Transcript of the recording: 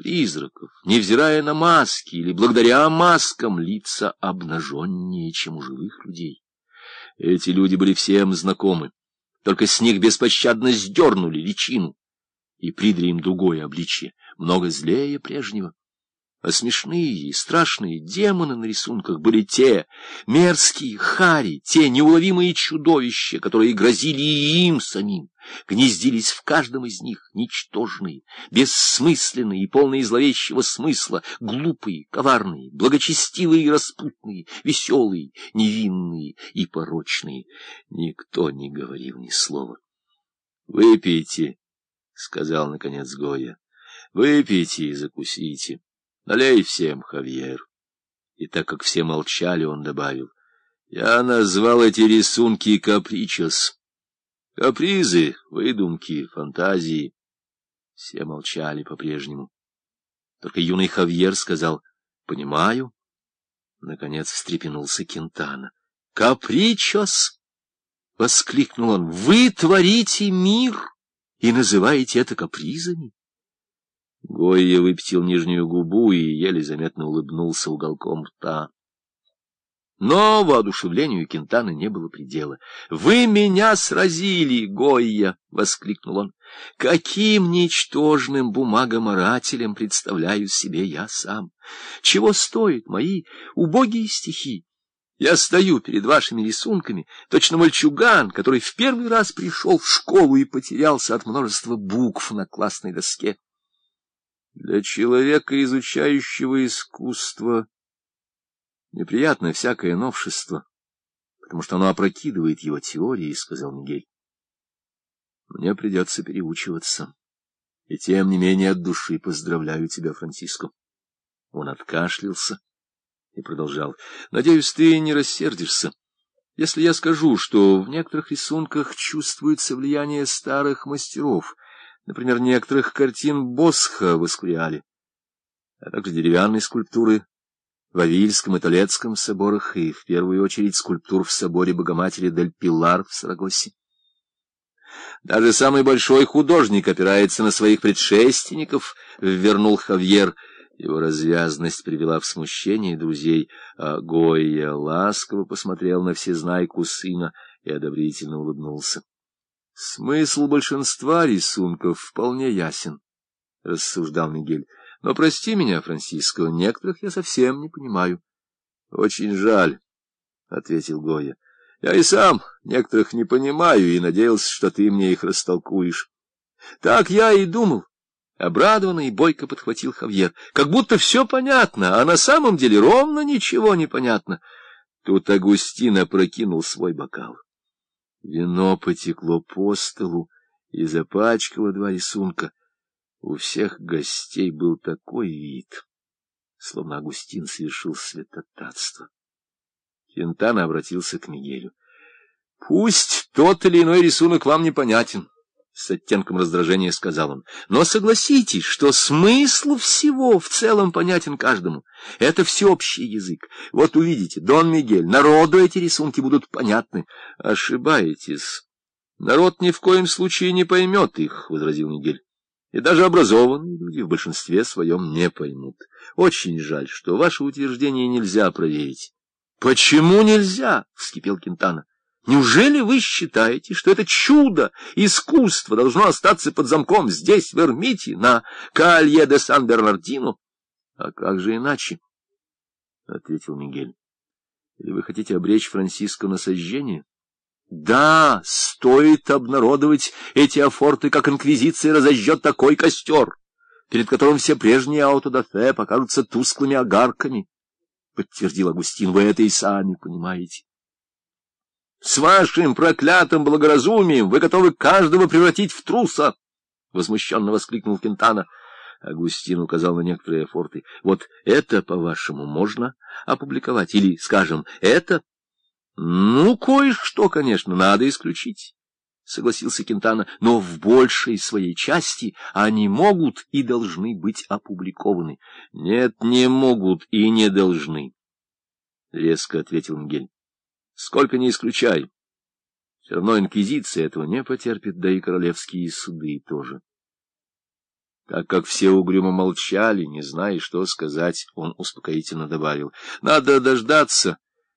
призраков, невзирая на маски или благодаря маскам, лица обнаженнее, чем у живых людей. Эти люди были всем знакомы, только с них беспощадно сдернули личину и придали им другое обличье, много злее прежнего. А смешные и страшные демоны на рисунках были те, мерзкие хари, те неуловимые чудовища, которые грозили и им самим, гнездились в каждом из них, ничтожные, бессмысленные и полные зловещего смысла, глупые, коварные, благочестивые и распутные, веселые, невинные и порочные. Никто не говорил ни слова. — Выпейте, — сказал наконец Гоя, — выпейте и закусите. Налей всем, Хавьер. И так как все молчали, он добавил, я назвал эти рисунки капричос. Капризы, выдумки, фантазии. Все молчали по-прежнему. Только юный Хавьер сказал, понимаю. Наконец встрепенулся Кентана. «Капричос!» — воскликнул он. «Вы творите мир и называете это капризами?» Гойя выпятил нижнюю губу и еле заметно улыбнулся уголком рта. Но воодушевлению Кентана не было предела. — Вы меня сразили, Гойя! — воскликнул он. — Каким ничтожным бумагоморателем представляю себе я сам! Чего стоят мои убогие стихи? Я стою перед вашими рисунками, точно мальчуган, который в первый раз пришел в школу и потерялся от множества букв на классной доске. Для человека, изучающего искусство, неприятно всякое новшество, потому что оно опрокидывает его теории, — сказал Мигель. Мне придется переучиваться. И тем не менее от души поздравляю тебя, Франциско. Он откашлялся и продолжал. Надеюсь, ты не рассердишься. Если я скажу, что в некоторых рисунках чувствуется влияние старых мастеров — например, некоторых картин Босха в Эскуриале, а также деревянные скульптуры в Авильском и Толецком соборах и, в первую очередь, скульптур в соборе Богоматери Дель Пилар в Сарагосе. Даже самый большой художник опирается на своих предшественников, — вернул Хавьер. Его развязность привела в смущение друзей, а Гойя ласково посмотрел на всезнайку сына и одобрительно улыбнулся. Смысл большинства рисунков вполне ясен, — рассуждал Мигель. Но прости меня, Франциско, некоторых я совсем не понимаю. — Очень жаль, — ответил Гоя. — Я и сам некоторых не понимаю и надеялся, что ты мне их растолкуешь. — Так я и думал. Обрадованный и бойко подхватил Хавьер. Как будто все понятно, а на самом деле ровно ничего не понятно. Тут Агустин опрокинул свой бокал. Вино потекло по столу и запачкало два рисунка. У всех гостей был такой вид, словно Агустин совершил святотатство. Кентана обратился к Мигелю. — Пусть тот или иной рисунок вам непонятен, — с оттенком раздражения сказал он. — Но согласитесь, что смысл всего в целом понятен каждому. Это всеобщий язык. Вот увидите, Дон Мигель, народу эти рисунки будут понятны. — Ошибаетесь. Народ ни в коем случае не поймет их, — возразил Мигель. И даже образованные люди в большинстве своем не поймут. Очень жаль, что ваше утверждение нельзя проверить. — Почему нельзя? — вскипел Кентана. Неужели вы считаете, что это чудо искусства должно остаться под замком здесь, в Эрмите, на Калье де Сан-Бернардино? — А как же иначе? — ответил Мигель. — Или вы хотите обречь Франциско на сожжение? — Да, стоит обнародовать эти афорты, как инквизиция разожжет такой костер, перед которым все прежние аутодафе покажутся тусклыми огарками, — подтвердил Агустин. — Вы это и сами понимаете. С вашим проклятым благоразумием вы готовы каждого превратить в труса! — возмущенно воскликнул Кентана. Агустин указал на некоторые форты. Вот это, по-вашему, можно опубликовать? Или, скажем, это? Ну, кое-что, конечно, надо исключить, — согласился Кентана, — но в большей своей части они могут и должны быть опубликованы. — Нет, не могут и не должны, — резко ответил Мгель. Сколько не исключай. Все равно инквизиция этого не потерпит, да и королевские суды тоже. Так как все угрюмо молчали, не зная, что сказать, он успокоительно добавил. — Надо дождаться